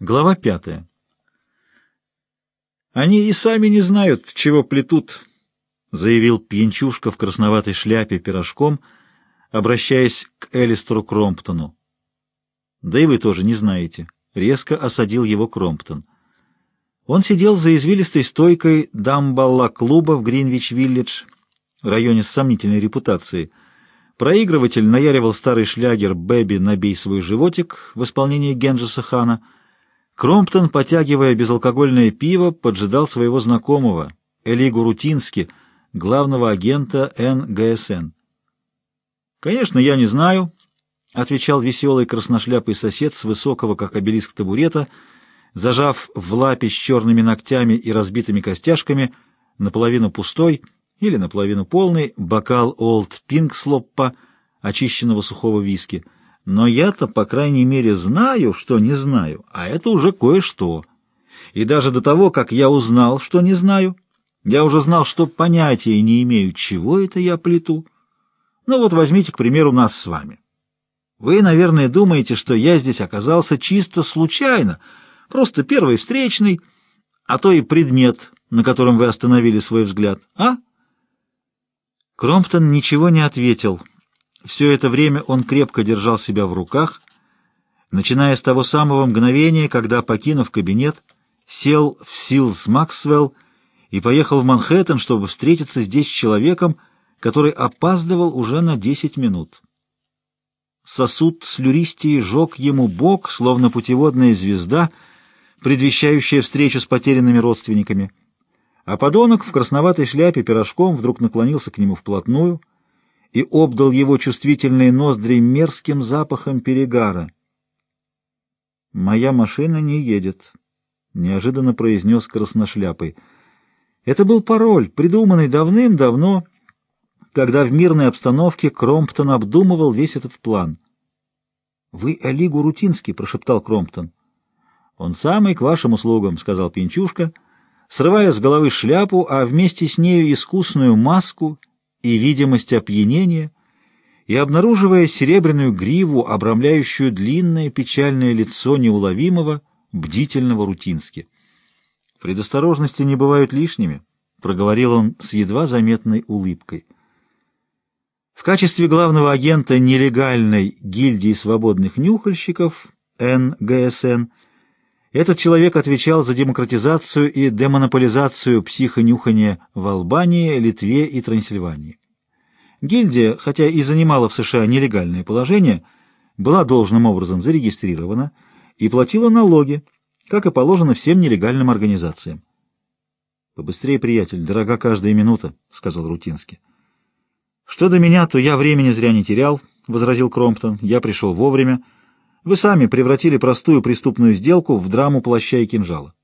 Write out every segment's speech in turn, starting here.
Глава пятая. «Они и сами не знают, чего плетут», — заявил пьянчушка в красноватой шляпе пирожком, обращаясь к Элистеру Кромптону. «Да и вы тоже не знаете», — резко осадил его Кромптон. Он сидел за извилистой стойкой дамбалла-клуба в Гринвич-Виллидж, районе с сомнительной репутацией. Проигрыватель наяривал старый шлягер «Бэби, набей свой животик» в исполнении Генджиса Хана — Кромптон, потягивая безалкогольное пиво, поджидал своего знакомого, Элигу Рутински, главного агента НГСН. «Конечно, я не знаю», — отвечал веселый красношляпый сосед с высокого, как обелиск табурета, зажав в лапе с черными ногтями и разбитыми костяшками наполовину пустой или наполовину полный бокал Олд Пинкслоппа, очищенного сухого виски — но я-то, по крайней мере, знаю, что не знаю, а это уже кое-что. И даже до того, как я узнал, что не знаю, я уже знал, что понятия не имею, чего это я плету. Ну вот возьмите, к примеру, нас с вами. Вы, наверное, думаете, что я здесь оказался чисто случайно, просто первый встречный, а то и предмет, на котором вы остановили свой взгляд, а? Кромптон ничего не ответил. Все это время он крепко держал себя в руках, начиная с того самого мгновения, когда, покинув кабинет, сел в Силс Максвелл и поехал в Манхэттен, чтобы встретиться здесь с человеком, который опаздывал уже на десять минут. Сосуд с люристией жег ему бок, словно путеводная звезда, предвещающая встречу с потерянными родственниками. А подонок в красноватой шляпе пирожком вдруг наклонился к нему вплотную — и обдал его чувствительные ноздри мерзким запахом перегара. «Моя машина не едет», — неожиданно произнес красношляпой. Это был пароль, придуманный давным-давно, когда в мирной обстановке Кромптон обдумывал весь этот план. «Вы Олигу Рутинский», — прошептал Кромптон. «Он самый к вашим услугам», — сказал Пинчушка, срывая с головы шляпу, а вместе с нею искусную маску и видимость опьянения, и обнаруживая серебряную гриву, обрамляющую длинное печальное лицо неуловимого, бдительного Рутински. «Предосторожности не бывают лишними», — проговорил он с едва заметной улыбкой. В качестве главного агента нелегальной гильдии свободных нюхальщиков НГСН этот человек отвечал за демократизацию и демонополизацию психонюхания в Албании, Литве и Трансильвании. Гильдия, хотя и занимала в США нелегальное положение, была должным образом зарегистрирована и платила налоги, как и положено всем нелегальным организациям. «Побыстрее, приятель, дорога каждая минута», — сказал Рутинский. «Что до меня, то я времени зря не терял», — возразил Кромптон. «Я пришел вовремя». Вы сами превратили простую преступную сделку в драму плаща и кинжала.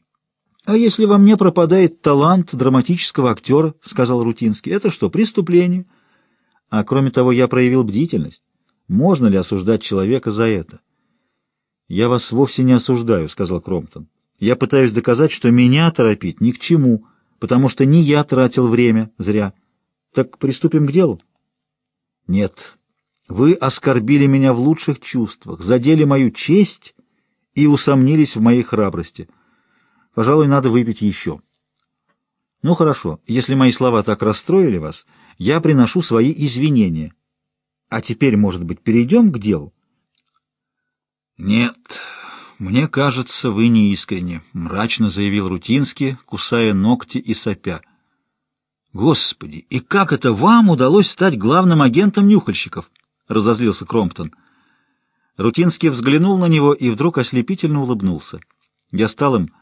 — А если во мне пропадает талант драматического актера, — сказал Рутинский, — это что, преступление? А кроме того, я проявил бдительность. Можно ли осуждать человека за это? — Я вас вовсе не осуждаю, — сказал Кромптон. — Я пытаюсь доказать, что меня торопить ни к чему, потому что не я тратил время зря. Так приступим к делу? — Нет, вы оскорбили меня в лучших чувствах, задели мою честь и усомнились в моей храбрости. Пожалуй, надо выпить еще. Ну хорошо, если мои слова так расстроили вас, я приношу свои извинения. А теперь, может быть, перейдем к делу? Нет, мне кажется, вы не искренне, мрачно заявил Рутинский, кусая ногти и сопя. Господи, и как это вам удалось стать главным агентом нюхальщиков? Разозлился Кромптон. Рутинский взглянул на него и вдруг ослепительно улыбнулся. Я стал им,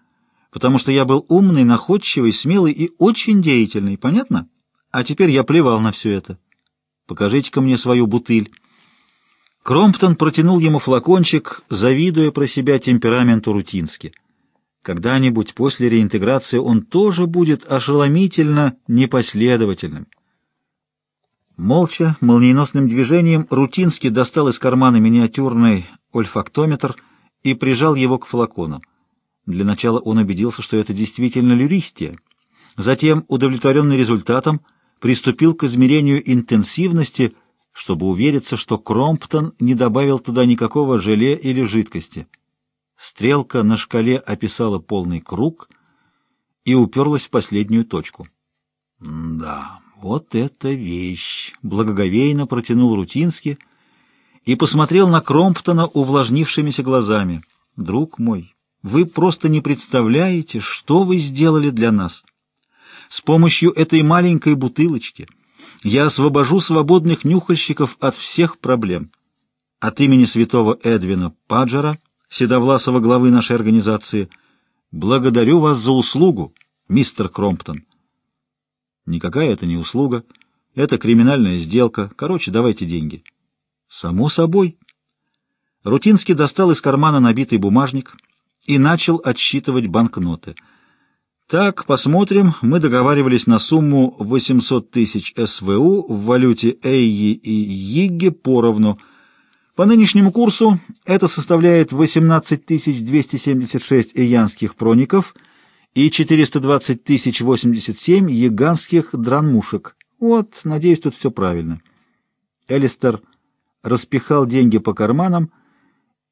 потому что я был умный, находчивый, смелый и очень деятельный, понятно? А теперь я плевал на все это. Покажите-ка мне свою бутыль. Кромптон протянул ему флакончик, завидуя про себя темпераменту Рутински. Когда-нибудь после реинтеграции он тоже будет ошеломительно непоследовательным. Молча, молниеносным движением Рутинский достал из кармана миниатюрный ольфактометр и прижал его к флакону. Для начала он убедился, что это действительно люристия. Затем, удовлетворенный результатом, приступил к измерению интенсивности, чтобы увериться, что Кромптон не добавил туда никакого желе или жидкости. Стрелка на шкале описала полный круг и уперлась в последнюю точку. «Да, вот это вещь!» — благоговейно протянул Рутинский и посмотрел на Кромптона увлажнившимися глазами. «Друг мой, вы просто не представляете, что вы сделали для нас. С помощью этой маленькой бутылочки я освобожу свободных нюхальщиков от всех проблем. От имени святого Эдвина Паджера, седовласого главы нашей организации, благодарю вас за услугу, мистер Кромптон. Никакая это не услуга, это криминальная сделка. Короче, давайте деньги. Само собой. Рутинский достал из кармана набитый бумажник и начал отсчитывать банкноты. Так, посмотрим, мы договаривались на сумму 800 тысяч СВУ в валюте Эйи и Йигге поровну — по нынешнему курсу это составляет 18 276 иянских проников и 420 087 яганских дранмушек. Вот, надеюсь, тут все правильно. Элистер распихал деньги по карманам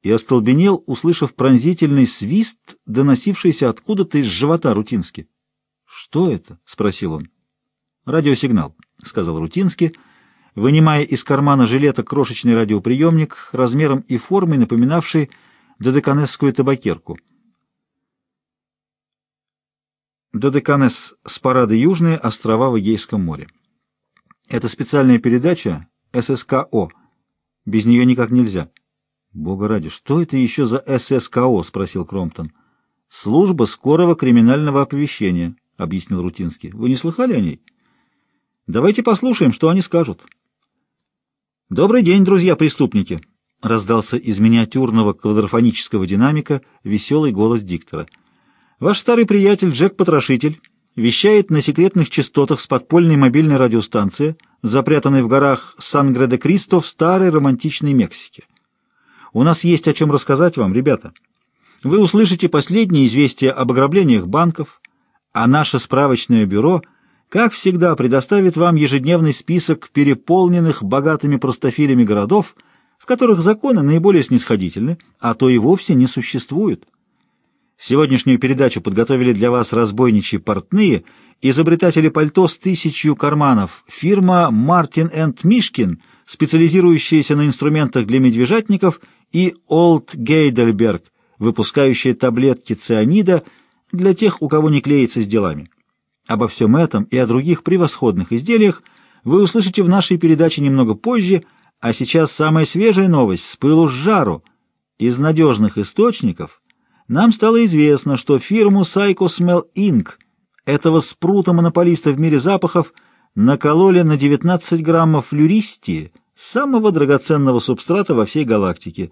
и остолбенел, услышав пронзительный свист, доносившийся откуда-то из живота Рутински. «Что это?» — спросил он. «Радиосигнал», — сказал Рутинский, — вынимая из кармана жилета крошечный радиоприемник, размером и формой напоминавший додеканесскую табакерку. Додеканес с парады Южные острова в Эгейском море. Это специальная передача ССКО. Без нее никак нельзя. Бога ради, что это еще за ССКО? спросил Кромптон. Служба скорого криминального оповещения, объяснил Рутинский. Вы не слыхали о ней? Давайте послушаем, что они скажут. «Добрый день, друзья-преступники!» — раздался из миниатюрного квадрофонического динамика веселый голос диктора. «Ваш старый приятель Джек-потрошитель вещает на секретных частотах с подпольной мобильной радиостанции, запрятанной в горах Сан-Греде-Кристо в старой романтичной Мексике. У нас есть о чем рассказать вам, ребята. Вы услышите последние известия об ограблениях банков, а наше справочное бюро — как всегда, предоставит вам ежедневный список переполненных богатыми простофилями городов, в которых законы наиболее снисходительны, а то и вовсе не существуют. Сегодняшнюю передачу подготовили для вас разбойничьи портные, изобретатели пальто с тысячью карманов, фирма «Мартин энд Мишкин», специализирующаяся на инструментах для медвежатников, и «Олд Гейдельберг», выпускающая таблетки цианида для тех, у кого не клеится с делами. Обо всем этом и о других превосходных изделиях вы услышите в нашей передаче немного позже, а сейчас самая свежая новость с пылу с жару. Из надежных источников нам стало известно, что фирму Psycho Smell Inc., этого спрута-монополиста в мире запахов, накололи на 19 граммов флюристии, самого драгоценного субстрата во всей галактике.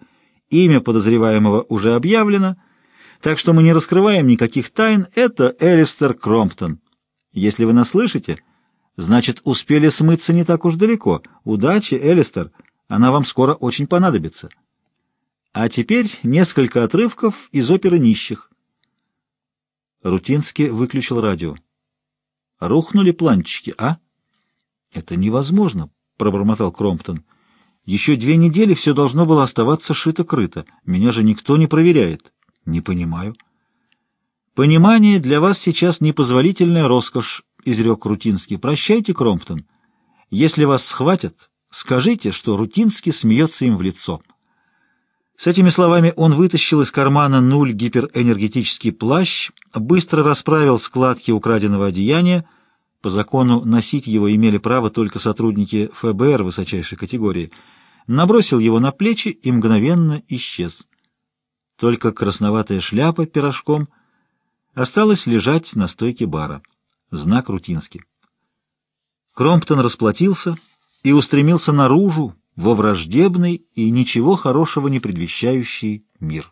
Имя подозреваемого уже объявлено, так что мы не раскрываем никаких тайн, это Элистер Кромптон. Если вы нас слышите, значит, успели смыться не так уж далеко. Удачи, Элистер, она вам скоро очень понадобится. А теперь несколько отрывков из оперы «Нищих». Рутинский выключил радио. «Рухнули планчики, а?» «Это невозможно», — пробормотал Кромптон. «Еще две недели все должно было оставаться шито-крыто. Меня же никто не проверяет». «Не понимаю». «Понимание для вас сейчас непозволительная роскошь», — изрек Рутинский. «Прощайте, Кромптон. Если вас схватят, скажите, что Рутинский смеется им в лицо». С этими словами он вытащил из кармана нуль гиперэнергетический плащ, быстро расправил складки украденного одеяния. По закону носить его имели право только сотрудники ФБР высочайшей категории. Набросил его на плечи и мгновенно исчез. Только красноватая шляпа пирожком — осталось лежать на стойке бара. Знак Рутинский. Кромптон расплатился и устремился наружу, во враждебный и ничего хорошего не предвещающий мир.